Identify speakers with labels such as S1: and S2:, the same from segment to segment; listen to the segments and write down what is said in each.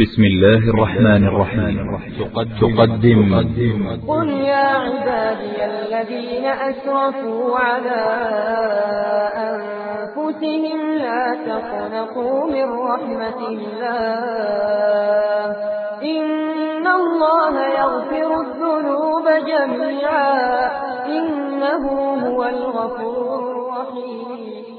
S1: بسم الله الرحمن الرحيم. تقدم.
S2: قل يا عبادي الذين أسرفوا على أنفسهم لا تقنطوا من رحمة الله. إن الله يغفر الذنوب جميعا. إنه هو الغفور الرحيم.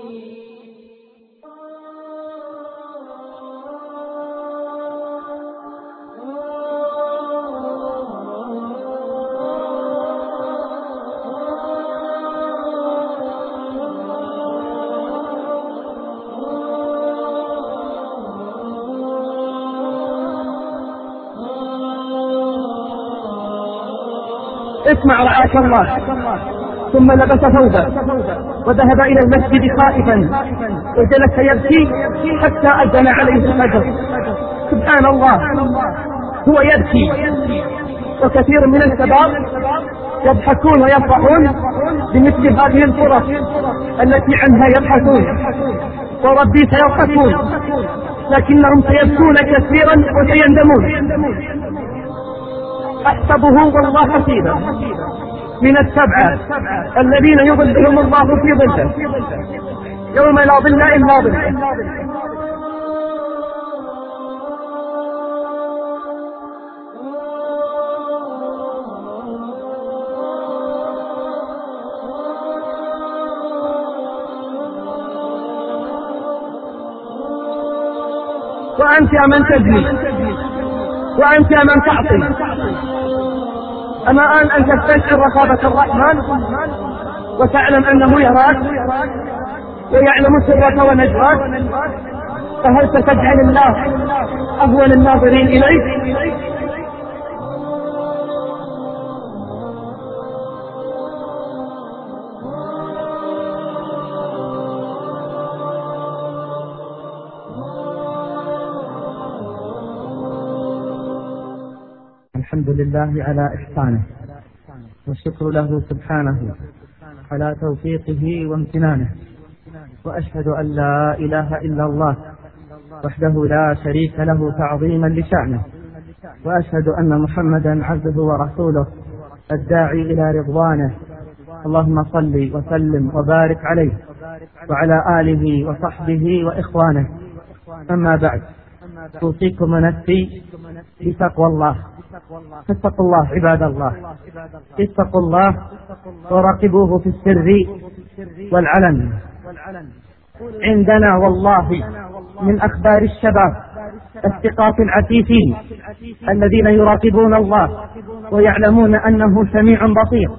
S3: اسمع رعاك الله. ثم لبس ثوبه وذهب إلى المسجد خائفا. وجلس يبكي حتى أذن عليه الفجر سبحان الله. هو يبكي. وكثير من الشباب يضحكون ويفرحون بمثل هذه الفرص التي عنها يبحثون. وربي سيضحكون. لكنهم سيبكون كثيرا وسيندمون. أحسبه والله حسيبا من السبعة الذين يظلهم الله في ظله. يوم لا ظل إلا ظله. وأنت يا من تزني وأنت من تعصي. أما آن أن تستشعر رقابة الرحمن وتعلم أنه يراك ويعلم سرك ونجواك فهل ستجعل الله أهون الناظرين إليك؟
S4: الحمد لله على إحسانه والشكر له سبحانه على توفيقه وامتنانه وأشهد أن لا إله إلا الله وحده لا شريك له تعظيما لشأنه وأشهد أن محمدا عبده ورسوله الداعي إلى رضوانه اللهم صل وسلم وبارك عليه وعلى آله وصحبه وإخوانه. أما بعد أوصيكم ونفسي بتقوى الله. فاتقوا الله. عباد الله. اتقوا الله وراقبوه في السر والعلن. عندنا والله من أخبار الشباب الثقات العفيفين الذين يراقبون الله ويعلمون أنه سميع بصير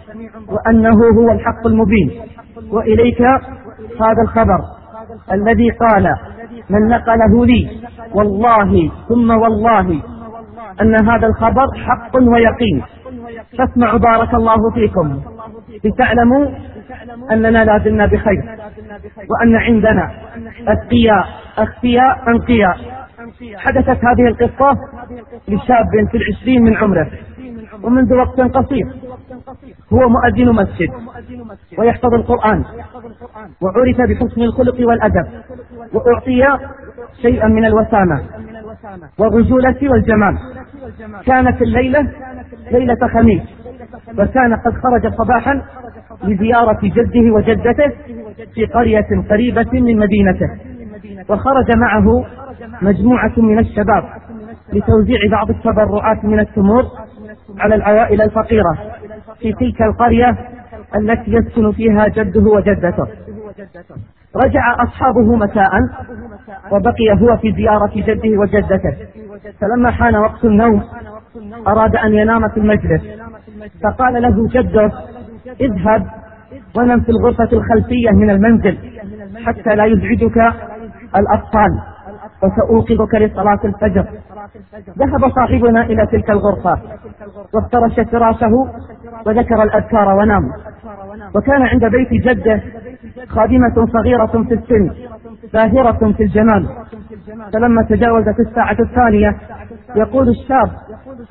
S4: وأنه هو الحق المبين. وإليك هذا الخبر الذي قال من نقله لي. والله ثم والله أن هذا الخبر حق ويقين. فاسمعوا بارك الله فيكم. لتعلموا أننا لا زلنا بخير. وأن عندنا أتقياء أخفياء أنقياء. حدثت هذه القصة لشاب في العشرين من عمره. ومنذ وقت قصير هو مؤذن مسجد ويحفظ القرآن. وعرف بحسن الخلق والأدب. وأعطي شيئا من الوسامة. والرجولة والجمال. كانت الليلة ليلة خميس وكان قد خرج صباحا لزيارة جده وجدته في قرية قريبة من مدينته وخرج معه مجموعة من الشباب لتوزيع بعض التبرعات من التمور على العوائل الفقيرة في تلك القرية التي يسكن فيها جده وجدته. رجع أصحابه مساء وبقي هو في زيارة جده وجدته. فلما حان وقت النوم أراد أن ينام في المجلس. فقال له جده اذهب ونم في الغرفة الخلفية من المنزل حتى لا يزعجك الأطفال. وسأوقظك لصلاة الفجر. ذهب صاحبنا إلى تلك الغرفة وافترش فراشه وذكر الأذكار ونام. وكان عند بيت جده خادمة صغيرة في السن باهرة في الجمال. فلما تجاوزت الساعة الثانية يقول الشاب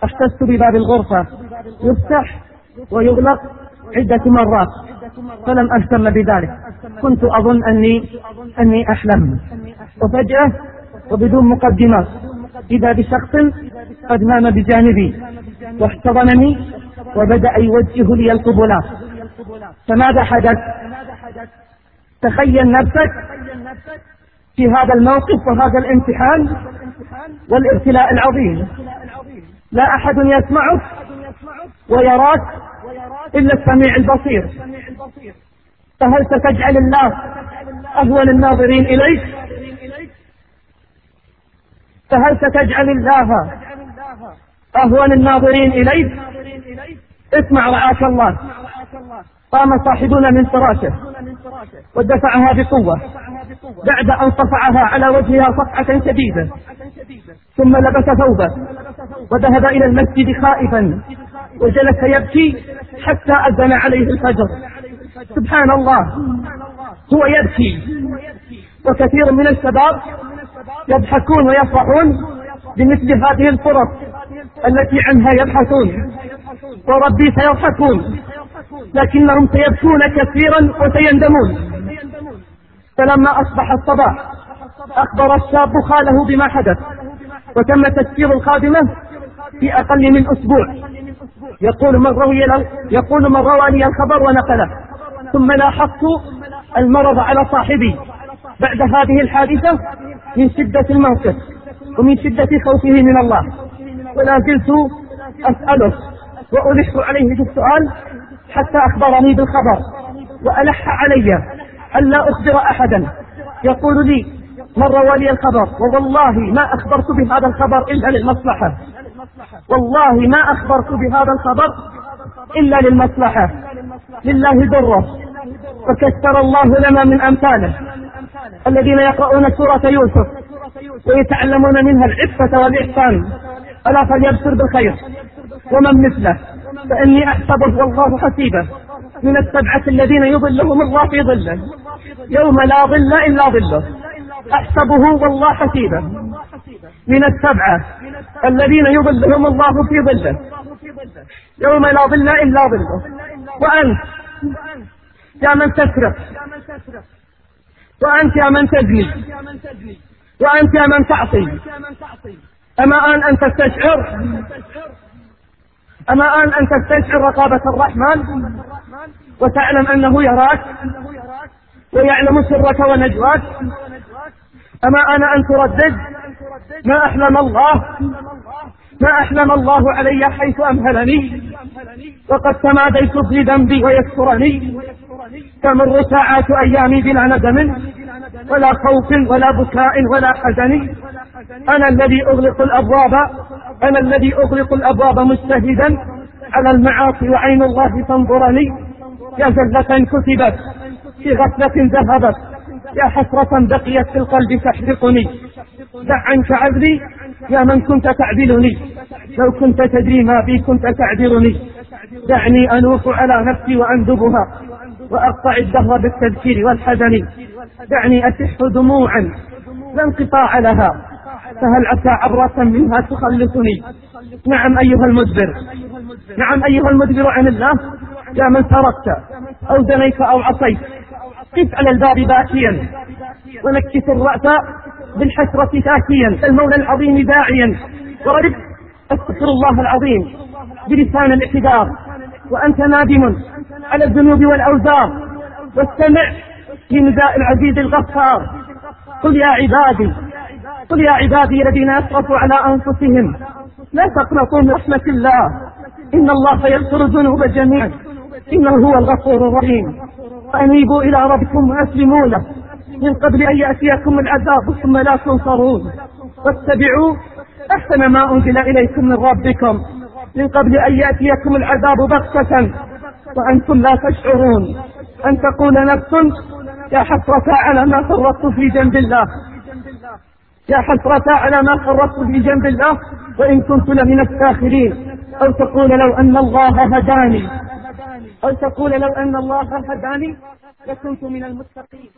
S4: احتست بباب الغرفة. يفتح ويغلق عدة مرات. فلم أهتم بذلك. كنت أظن أني أني أحلم. وفجأة وبدون مقدمات. إذا بشخص قد نام بجانبي واحتضنني وبدأ يوجه لي القبلات فماذا حدث؟ تخيل نفسك في هذا الموقف وهذا الامتحان والابتلاء العظيم. لا أحد يسمعك ويراك إلا السميع البصير. فهل ستجعل الله أهون الناظرين إليك؟ فهل ستجعل الله أهون الناظرين إليك؟ اسمع رعاك الله. قام صاحبنا من فراشه ودفعها بقوة بعد أن صفعها على وجهها صفعة شديدة. ثم لبس ثوبه وذهب إلى المسجد خائفا وجلس يبكي حتى أذن عليه الفجر. سبحان الله هو يبكي. وكثير من الشباب يضحكون ويفرحون بمثل هذه الفرص التي عنها يبحثون. وربي سيضحكون. لكنهم سيبكون كثيرا وسيندمون. فلما أصبح الصباح أخبر الشاب خاله بما حدث وتم تسكير الخادمة في أقل من أسبوع. يقول من روي يقول من روى لي الخبر ونقله. ثم لاحظت المرض على صاحبي. بعد هذه الحادثة من شدة الموقف ومن شدة خوفه من الله. ولا زلت أسأله وألح عليه بالسؤال حتى أخبرني بالخبر وألح علي ألا أخبر أحدا. يقول لي من روى لي الخبر؟ ووالله ما أخبرت بهذا الخبر إلا للمصلحة. والله ما أخبرت بهذا الخبر إلا للمصلحة. لله درة. وكثر الله لنا من أمثاله. الذين يقرؤون سورة يوسف. ويتعلمون منها العفة والإحسان. ألا فليبشر بالخير. ومن مثله. فإني أحسبه والله حسيبه. من السبعة الذين يظلهم الله في ظله. يوم لا ظل إلا ظله. أحسبه والله حسيبه. من السبعة الذين يظلهم الله في ظله. يوم لا ظل إلا ظله. وأنت يا من تسرق. وأنت يا من تزني وأنت يا من تعصي. أما آن أن تستشعر. أما آن أن تستشعر رقابة الرحمن. وتعلم أنه يراك. ويعلم سرك ونجواك. أما أنا أن تردد. ما أحلم الله. ما أحلم الله علي حيث أمهلني وقد تماديت في ذنبي ويذكرني تمر ساعات أيامي بلا ندم ولا خوف ولا بكاء ولا حزن. أنا الذي أغلق الأبواب أنا الذي أغلق الأبواب مجتهدا على المعاصي وعين الله تنظرني. يا زلة كتبت في غفلة ذهبت. يا حسرة بقيت في القلب تحرقني. دع عنك عذري يا من كنت تعدلني. لو كنت تدري ما بي كنت تعذرني دعني أنوف على نفسي وأندبها وأقطع الدهر بالتذكير والحزن. دعني أسح دموعا لا انقطاع لها. فهل عسى عبرة منها تخلصني؟ نعم أيها المدبر. نعم أيها المدبر عن الله. يا من سرقت أو زنيت أو عصيت قف على الباب باكيا ونكس الرأس بالحسرة ساكيا المولى العظيم داعيا. ورد أستغفر الله العظيم بلسان الاعتذار وأنت نادم على الذنوب والأوزار. واستمع لنداء العزيز الغفار. قل يا عبادي قل يا عبادي الذين أسرفوا على أنفسهم لا تقنطوا من رحمة الله. إن الله يغفر الذنوب جميعا. إنه هو الغفور الرحيم. فأنيبوا إلى ربكم وأسلموا له. من قبل أن يأتيكم العذاب ثم لا تنصرون. واتبعوا أحسن ما أنزل إليكم من ربكم. من قبل أن يأتيكم العذاب بغتة. وأنتم لا تشعرون. أن تقول نفس يا حسرة على ما فرطت في جنب الله. يا حسرة على ما فرطت في جنب الله وإن كنت لمن الساخرين. أو تقول لو أن الله هداني. أو تقول لو أن الله هداني لكنت من المتقين.